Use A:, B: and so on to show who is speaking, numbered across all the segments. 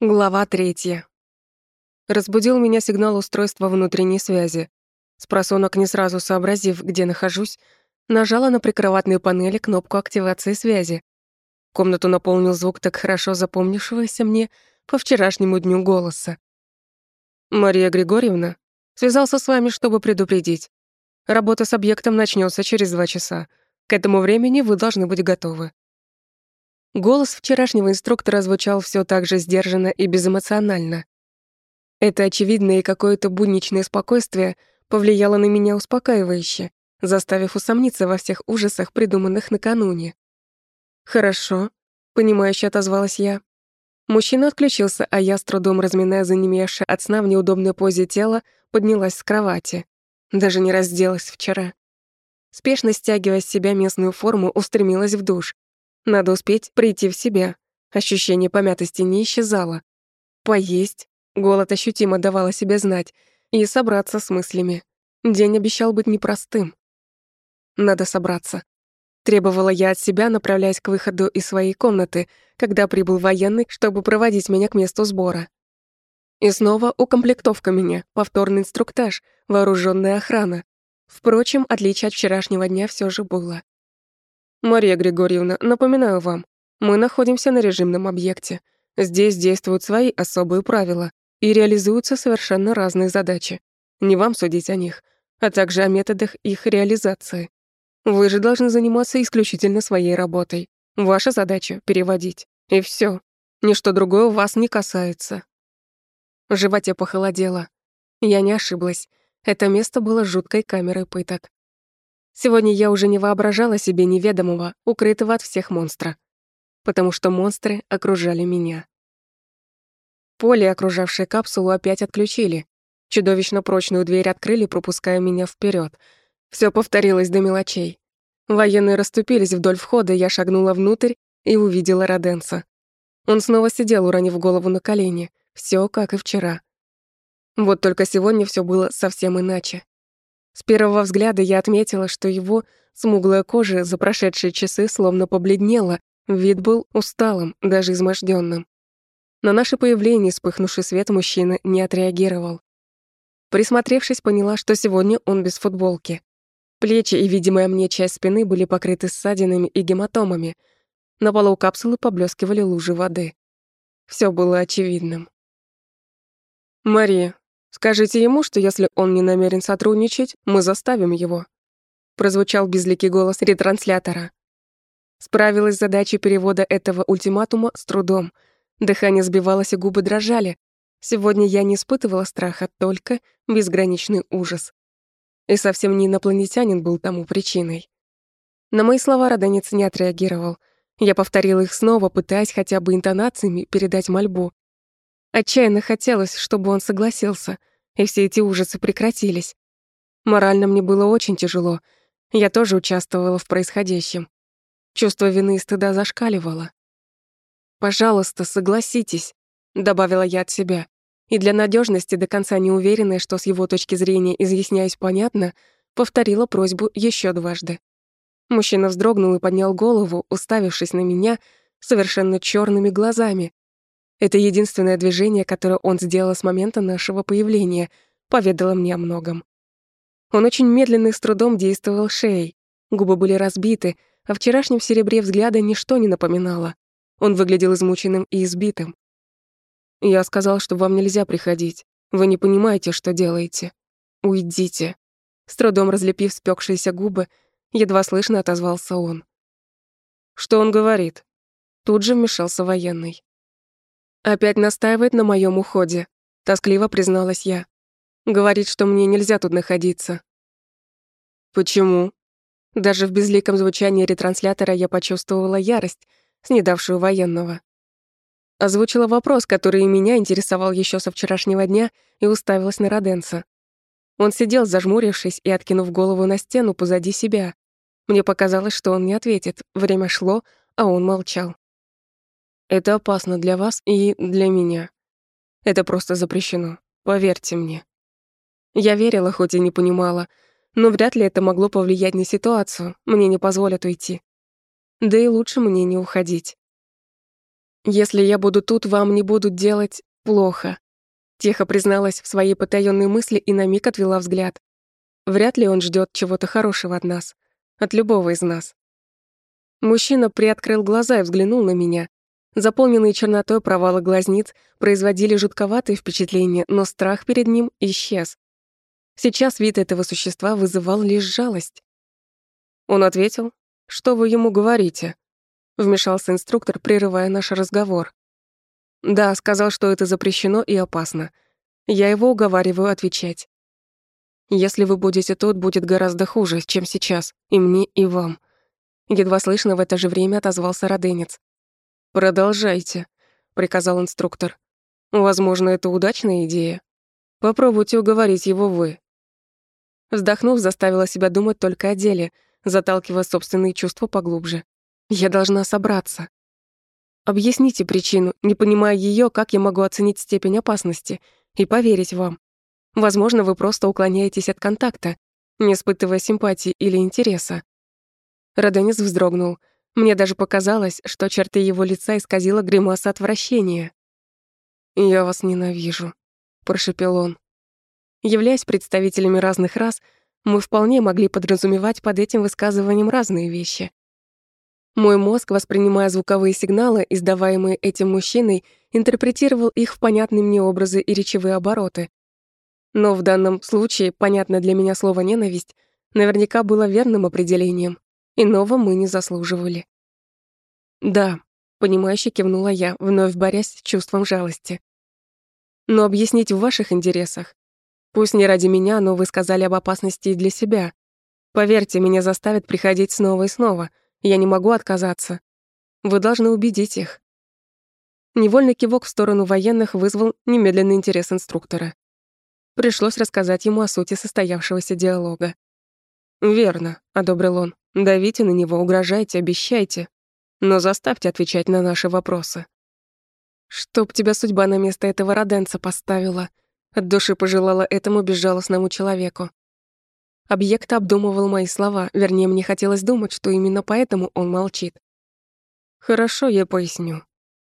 A: Глава третья. Разбудил меня сигнал устройства внутренней связи. Спросонок, не сразу сообразив, где нахожусь, нажала на прикроватной панели кнопку активации связи. Комнату наполнил звук так хорошо запомнившегося мне по вчерашнему дню голоса. «Мария Григорьевна, связался с вами, чтобы предупредить. Работа с объектом начнется через два часа. К этому времени вы должны быть готовы. Голос вчерашнего инструктора звучал все так же сдержанно и безэмоционально. Это очевидное и какое-то будничное спокойствие повлияло на меня успокаивающе, заставив усомниться во всех ужасах, придуманных накануне. «Хорошо», — понимающе отозвалась я. Мужчина отключился, а я, с трудом разминая занемевшее от сна в неудобной позе тела, поднялась с кровати. Даже не разделась вчера. Спешно стягивая с себя местную форму, устремилась в душ, надо успеть прийти в себя. Ощущение помятости не исчезало. Поесть. Голод ощутимо давал о себе знать. И собраться с мыслями. День обещал быть непростым. Надо собраться. Требовала я от себя, направляясь к выходу из своей комнаты, когда прибыл военный, чтобы проводить меня к месту сбора. И снова укомплектовка меня, повторный инструктаж, вооруженная охрана. Впрочем, отличие от вчерашнего дня все же было. «Мария Григорьевна, напоминаю вам, мы находимся на режимном объекте. Здесь действуют свои особые правила и реализуются совершенно разные задачи. Не вам судить о них, а также о методах их реализации. Вы же должны заниматься исключительно своей работой. Ваша задача — переводить. И все. Ничто другое вас не касается». В животе похолодело. Я не ошиблась. Это место было жуткой камерой пыток. Сегодня я уже не воображала себе неведомого, укрытого от всех монстра, потому что монстры окружали меня. Поле, окружавшее капсулу, опять отключили. Чудовищно прочную дверь открыли, пропуская меня вперед. Все повторилось до мелочей. Военные расступились вдоль входа, я шагнула внутрь и увидела Роденса. Он снова сидел, уронив голову на колени. Все как и вчера. Вот только сегодня все было совсем иначе. С первого взгляда я отметила, что его смуглая кожа за прошедшие часы словно побледнела, вид был усталым, даже измождённым. На наше появление вспыхнувший свет мужчина не отреагировал. Присмотревшись, поняла, что сегодня он без футболки. Плечи и видимая мне часть спины были покрыты ссадинами и гематомами. На полу капсулы поблескивали лужи воды. Все было очевидным. «Мария, Скажите ему, что если он не намерен сотрудничать, мы заставим его. Прозвучал безликий голос ретранслятора. Справилась с задачей перевода этого ультиматума с трудом. Дыхание сбивалось и губы дрожали. Сегодня я не испытывала страха, только безграничный ужас. И совсем не инопланетянин был тому причиной. На мои слова Родонец не отреагировал. Я повторила их снова, пытаясь хотя бы интонациями передать мольбу. Отчаянно хотелось, чтобы он согласился, и все эти ужасы прекратились. Морально мне было очень тяжело. Я тоже участвовала в происходящем. Чувство вины и стыда зашкаливало. «Пожалуйста, согласитесь», — добавила я от себя. И для надежности до конца не уверенная, что с его точки зрения изъясняюсь понятно, повторила просьбу еще дважды. Мужчина вздрогнул и поднял голову, уставившись на меня совершенно черными глазами, это единственное движение, которое он сделал с момента нашего появления, поведало мне о многом. Он очень медленно и с трудом действовал шеей. Губы были разбиты, а вчерашнем серебре взгляда ничто не напоминало. Он выглядел измученным и избитым. «Я сказал, что вам нельзя приходить. Вы не понимаете, что делаете. Уйдите». С трудом разлепив спекшиеся губы, едва слышно отозвался он. «Что он говорит?» Тут же вмешался военный. Опять настаивает на моем уходе, тоскливо призналась я. Говорит, что мне нельзя тут находиться. Почему? Даже в безликом звучании ретранслятора я почувствовала ярость, снедавшую военного. Озвучила вопрос, который меня интересовал еще со вчерашнего дня, и уставилась на Роденса. Он сидел, зажмурившись и откинув голову на стену позади себя. Мне показалось, что он не ответит. Время шло, а он молчал. Это опасно для вас и для меня. Это просто запрещено, поверьте мне. Я верила, хоть и не понимала, но вряд ли это могло повлиять на ситуацию, мне не позволят уйти. Да и лучше мне не уходить. Если я буду тут, вам не будут делать плохо. Тихо призналась в своей потаённой мысли и на миг отвела взгляд. Вряд ли он ждёт чего-то хорошего от нас, от любого из нас. Мужчина приоткрыл глаза и взглянул на меня. Заполненные чернотой провалы глазниц производили жутковатое впечатление, но страх перед ним исчез. Сейчас вид этого существа вызывал лишь жалость. Он ответил, «Что вы ему говорите?» Вмешался инструктор, прерывая наш разговор. Да, сказал, что это запрещено и опасно. Я его уговариваю отвечать. Если вы будете тут, будет гораздо хуже, чем сейчас, и мне, и вам. Едва слышно в это же время отозвался роденец. Продолжайте, приказал инструктор. Возможно, это удачная идея. Попробуйте уговорить его вы. Вздохнув, заставила себя думать только о деле, заталкивая собственные чувства поглубже. Я должна собраться. Объясните причину, не понимая ее, как я могу оценить степень опасности и поверить вам. Возможно, вы просто уклоняетесь от контакта, не испытывая симпатии или интереса. Роденис вздрогнул. Мне даже показалось, что черты его лица исказила гримаса отвращения. «Я вас ненавижу», — прошепел он. Являясь представителями разных рас, мы вполне могли подразумевать под этим высказыванием разные вещи. Мой мозг, воспринимая звуковые сигналы, издаваемые этим мужчиной, интерпретировал их в понятные мне образы и речевые обороты. Но в данном случае, понятно для меня слово «ненависть», наверняка было верным определением. Иного мы не заслуживали. «Да», — понимающе кивнула я, вновь борясь с чувством жалости. «Но объяснить в ваших интересах. Пусть не ради меня, но вы сказали об опасности и для себя. Поверьте, меня заставят приходить снова и снова — я не могу отказаться. Вы должны убедить их. Невольный кивок в сторону военных вызвал немедленный интерес инструктора. Пришлось рассказать ему о сути состоявшегося диалога. «Верно», — одобрил он. «Давите на него, угрожайте, обещайте. Но заставьте отвечать на наши вопросы». «Чтоб тебя судьба на место этого роденца поставила», — от души пожелала этому безжалостному человеку. Объект обдумывал мои слова, вернее, мне хотелось думать, что именно поэтому он молчит. Хорошо, я поясню.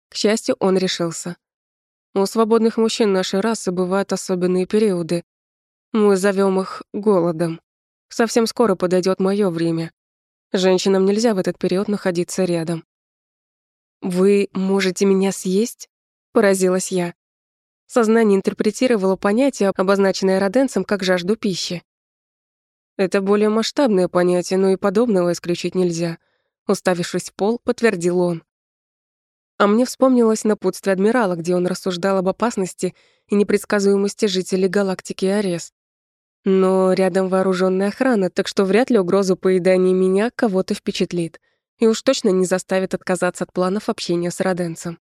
A: К счастью, он решился. У свободных мужчин нашей расы бывают особенные периоды. Мы зовем их голодом. Совсем скоро подойдет мое время. Женщинам нельзя в этот период находиться рядом. «Вы можете меня съесть?» — поразилась я. Сознание интерпретировало понятие, обозначенное роденцем, как жажду пищи. Это более масштабное понятие, но и подобного исключить нельзя. Уставившись в пол, подтвердил он. А мне вспомнилось напутствие адмирала, где он рассуждал об опасности и непредсказуемости жителей галактики Арес. Но рядом вооруженная охрана, так что вряд ли угрозу поедания меня кого-то впечатлит и уж точно не заставит отказаться от планов общения с Роденцем.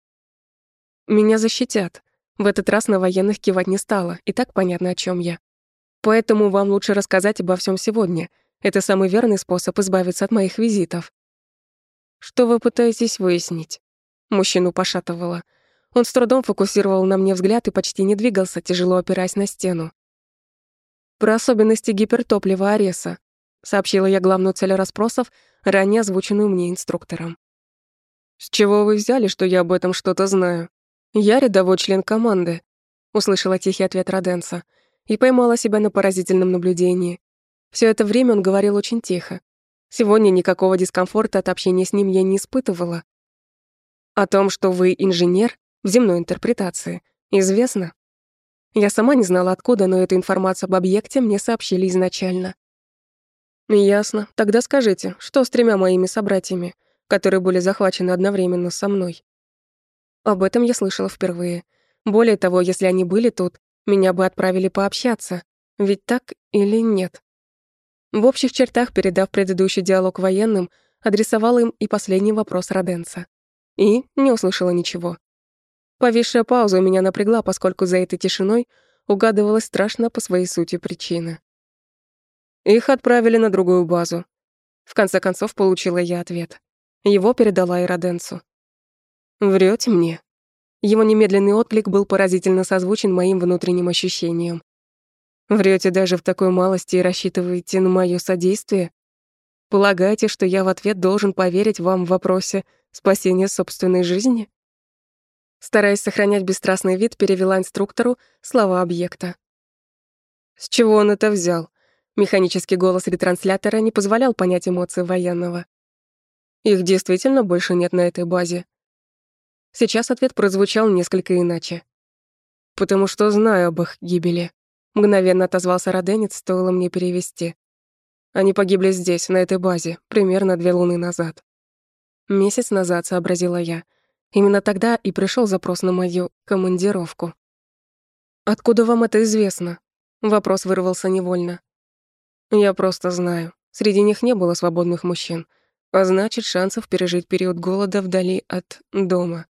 A: Меня защитят. В этот раз на военных кивать не стало, и так понятно, о чем я. Поэтому вам лучше рассказать обо всем сегодня. Это самый верный способ избавиться от моих визитов. Что вы пытаетесь выяснить? Мужчину пошатывало. Он с трудом фокусировал на мне взгляд и почти не двигался, тяжело опираясь на стену. Про особенности гипертоплива Ареса, сообщила я главную цель расспросов, ранее озвученную мне инструктором. С чего вы взяли, что я об этом что-то знаю? Я рядовой член команды, услышала тихий ответ Роденса и поймала себя на поразительном наблюдении. Все это время он говорил очень тихо. Сегодня никакого дискомфорта от общения с ним я не испытывала. О том, что вы инженер в земной интерпретации, известно. Я сама не знала откуда, но эту информацию об объекте мне сообщили изначально. Ясно. Тогда скажите, что с тремя моими собратьями, которые были захвачены одновременно со мной? Об этом я слышала впервые. Более того, если они были тут, меня бы отправили пообщаться. Ведь так или нет? В общих чертах, передав предыдущий диалог военным, адресовала им и последний вопрос Роденца. И не услышала ничего. Повисшая пауза меня напрягла, поскольку за этой тишиной угадывалась страшно по своей сути причина. Их отправили на другую базу. В конце концов, получила я ответ. Его передала и Роденцу. Врете мне?» Его немедленный отклик был поразительно созвучен моим внутренним ощущениям. Врете даже в такой малости и рассчитываете на моё содействие? Полагаете, что я в ответ должен поверить вам в вопросе спасения собственной жизни? Стараясь сохранять бесстрастный вид, перевела инструктору слова объекта. С чего он это взял? Механический голос ретранслятора не позволял понять эмоции военного. Их действительно больше нет на этой базе. Сейчас ответ прозвучал несколько иначе. «Потому что знаю об их гибели», — мгновенно отозвался Роденец, стоило мне перевести. «Они погибли здесь, на этой базе, примерно две луны назад». Месяц назад, сообразила я. Именно тогда и пришел запрос на мою командировку. «Откуда вам это известно?» Вопрос вырвался невольно. «Я просто знаю. Среди них не было свободных мужчин, а значит, шансов пережить период голода вдали от дома.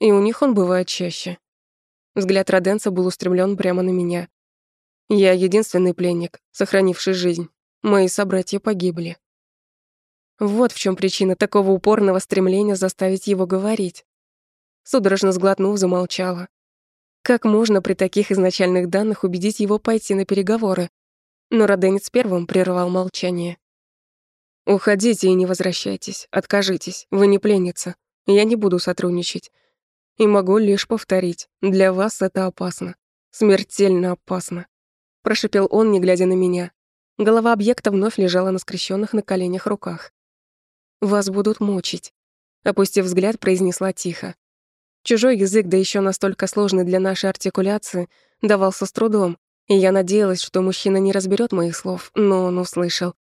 A: И у них он бывает чаще». Взгляд Роденца был устремлен прямо на меня. «Я единственный пленник, сохранивший жизнь. Мои собратья погибли». Вот в чем причина такого упорного стремления заставить его говорить. Судорожно сглотнув, замолчала. Как можно при таких изначальных данных убедить его пойти на переговоры? Но Роденец первым прервал молчание. «Уходите и не возвращайтесь, откажитесь, вы не пленница, я не буду сотрудничать. И могу лишь повторить, для вас это опасно, смертельно опасно», прошипел он, не глядя на меня. Голова объекта вновь лежала на скрещенных на коленях руках. Вас будут мучить. Опустив взгляд, произнесла тихо. Чужой язык, да еще настолько сложный для нашей артикуляции, давался с трудом, и я надеялась, что мужчина не разберет моих слов, но он услышал.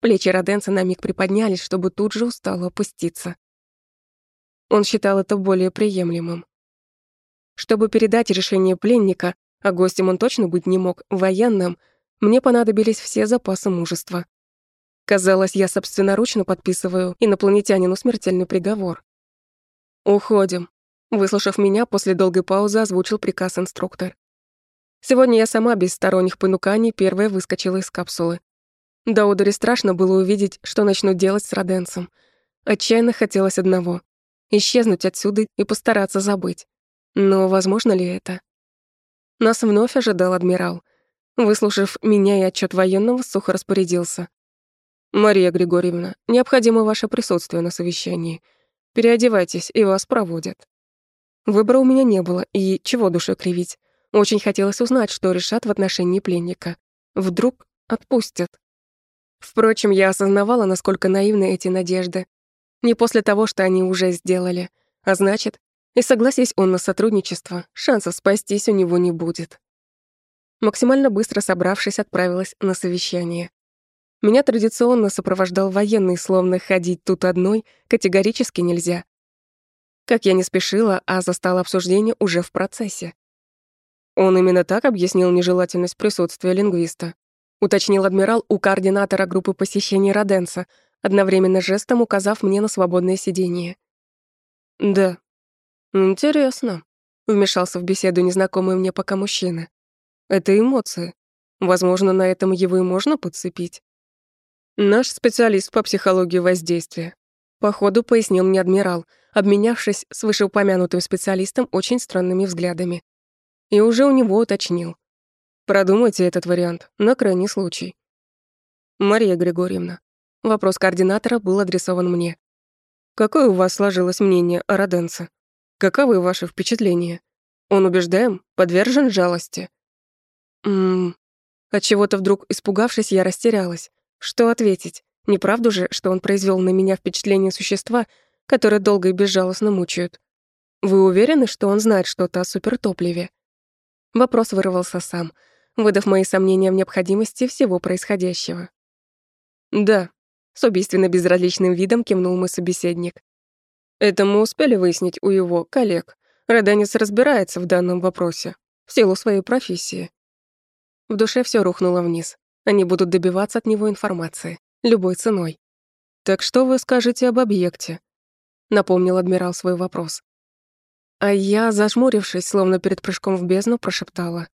A: Плечи Роденца на миг приподнялись, чтобы тут же устало опуститься. Он считал это более приемлемым. Чтобы передать решение пленника, а гостем он точно быть не мог, военным, мне понадобились все запасы мужества. Казалось, я собственноручно подписываю инопланетянину смертельный приговор. «Уходим», — выслушав меня, после долгой паузы озвучил приказ инструктор. Сегодня я сама без сторонних понуканий первая выскочила из капсулы. Даудере страшно было увидеть, что начну делать с Роденцем. Отчаянно хотелось одного — исчезнуть отсюда и постараться забыть. Но возможно ли это? Нас вновь ожидал адмирал. Выслушав меня и отчет военного, сухо распорядился. «Мария Григорьевна, необходимо ваше присутствие на совещании. Переодевайтесь, и вас проводят». Выбора у меня не было, и чего душой кривить. Очень хотелось узнать, что решат в отношении пленника. Вдруг отпустят. Впрочем, я осознавала, насколько наивны эти надежды. Не после того, что они уже сделали. А значит, и согласись он на сотрудничество, шансов спастись у него не будет. Максимально быстро собравшись, отправилась на совещание. Меня традиционно сопровождал военный, словно ходить тут одной категорически нельзя. Как я не спешила, а застала обсуждение уже в процессе. Он именно так объяснил нежелательность присутствия лингвиста. Уточнил адмирал у координатора группы посещений Роденса, одновременно жестом указав мне на свободное сиденье. «Да. Интересно», — вмешался в беседу незнакомый мне пока мужчина. «Это эмоции. Возможно, на этом его и можно подцепить». Наш специалист по психологии воздействия. Походу, пояснил мне адмирал, обменявшись с вышеупомянутым специалистом очень странными взглядами. И уже у него уточнил. Продумайте этот вариант, на крайний случай. Мария Григорьевна. Вопрос координатора был адресован мне. Какое у вас сложилось мнение о Роденце? Каковы ваши впечатления? Он убеждаем, подвержен жалости. Ммм... От чего-то вдруг испугавшись, я растерялась. Что ответить? Неправду же, что он произвел на меня впечатление существа, которое долго и безжалостно мучают. Вы уверены, что он знает что-то о супертопливе? Вопрос вырвался сам, выдав мои сомнения в необходимости всего происходящего. Да, с убийственно безразличным видом кивнул мой собеседник. Это мы успели выяснить у его коллег. Роданец разбирается в данном вопросе, в силу своей профессии. В душе все рухнуло вниз. Они будут добиваться от него информации, любой ценой. «Так что вы скажете об объекте?» — напомнил адмирал свой вопрос. А я, зажмурившись, словно перед прыжком в бездну, прошептала.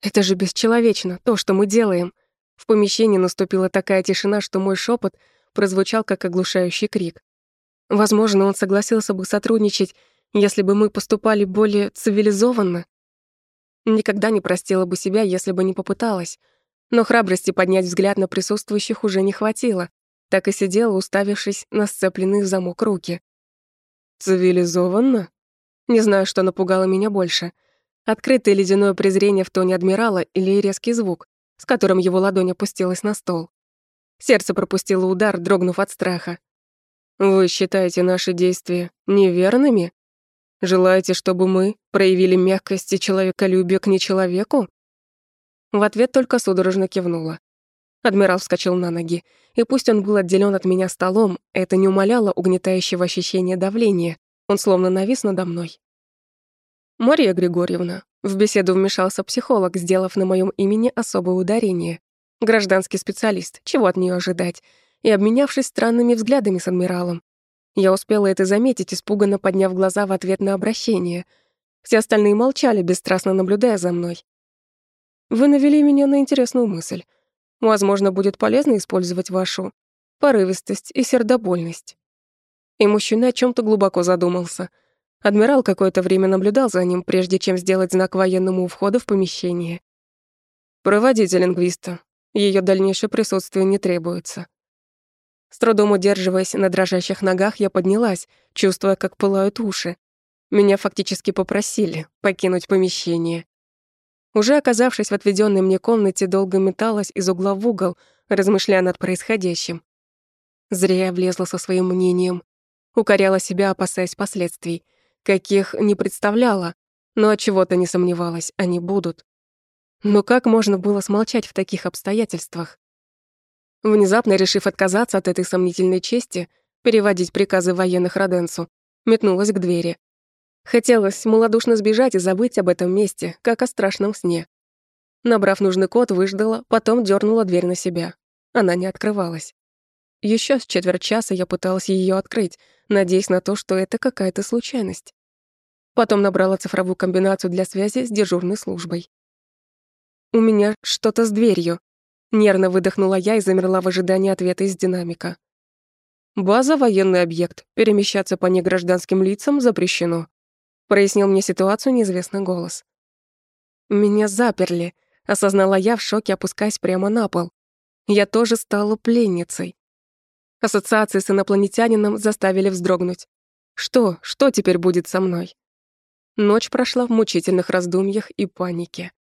A: «Это же бесчеловечно, то, что мы делаем!» В помещении наступила такая тишина, что мой шепот прозвучал как оглушающий крик. Возможно, он согласился бы сотрудничать, если бы мы поступали более цивилизованно. Никогда не простила бы себя, если бы не попыталась — но храбрости поднять взгляд на присутствующих уже не хватило, так и сидела, уставившись на сцепленные в замок руки. «Цивилизованно?» Не знаю, что напугало меня больше. Открытое ледяное презрение в тоне адмирала или резкий звук, с которым его ладонь опустилась на стол. Сердце пропустило удар, дрогнув от страха. «Вы считаете наши действия неверными? Желаете, чтобы мы проявили мягкость и человеколюбие к нечеловеку?» В ответ только судорожно кивнула. Адмирал вскочил на ноги, и пусть он был отделен от меня столом, это не умаляло угнетающего ощущения давления. Он словно навис надо мной. «Мария Григорьевна», в беседу вмешался психолог, сделав на моем имени особое ударение. Гражданский специалист, чего от нее ожидать? И обменявшись странными взглядами с адмиралом. Я успела это заметить, испуганно подняв глаза в ответ на обращение. Все остальные молчали, бесстрастно наблюдая за мной. Вы навели меня на интересную мысль. Возможно, будет полезно использовать вашу порывистость и сердобольность. И мужчина о чем то глубоко задумался — Адмирал какое-то время наблюдал за ним, прежде чем сделать знак военному у входа в помещение. «Проводите лингвиста. Ее дальнейшее присутствие не требуется». С трудом удерживаясь на дрожащих ногах, я поднялась, чувствуя, как пылают уши. Меня фактически попросили покинуть помещение. Уже оказавшись в отведенной мне комнате, долго металась из угла в угол, размышляя над происходящим. Зря я влезла со своим мнением. Укоряла себя, опасаясь последствий — каких не представляла, но от чего-то не сомневалась, они будут. Но как можно было смолчать в таких обстоятельствах? Внезапно решив отказаться от этой сомнительной чести, переводить приказы военных Роденцу, метнулась к двери. Хотелось малодушно сбежать и забыть об этом месте, как о страшном сне. Набрав нужный код, выждала, потом дернула дверь на себя. Она не открывалась. Еще с четверть часа я пыталась ее открыть, надеясь на то, что это какая-то случайность. Потом набрала цифровую комбинацию для связи с дежурной службой. «У меня что-то с дверью», — нервно выдохнула я и замерла в ожидании ответа из динамика. «База — военный объект. Перемещаться по негражданским лицам запрещено», — прояснил мне ситуацию неизвестный голос. «Меня заперли», — осознала я в шоке, опускаясь прямо на пол. Я тоже стала пленницей. Ассоциации с инопланетянином заставили вздрогнуть. Что, что теперь будет со мной? Ночь прошла в мучительных раздумьях и панике.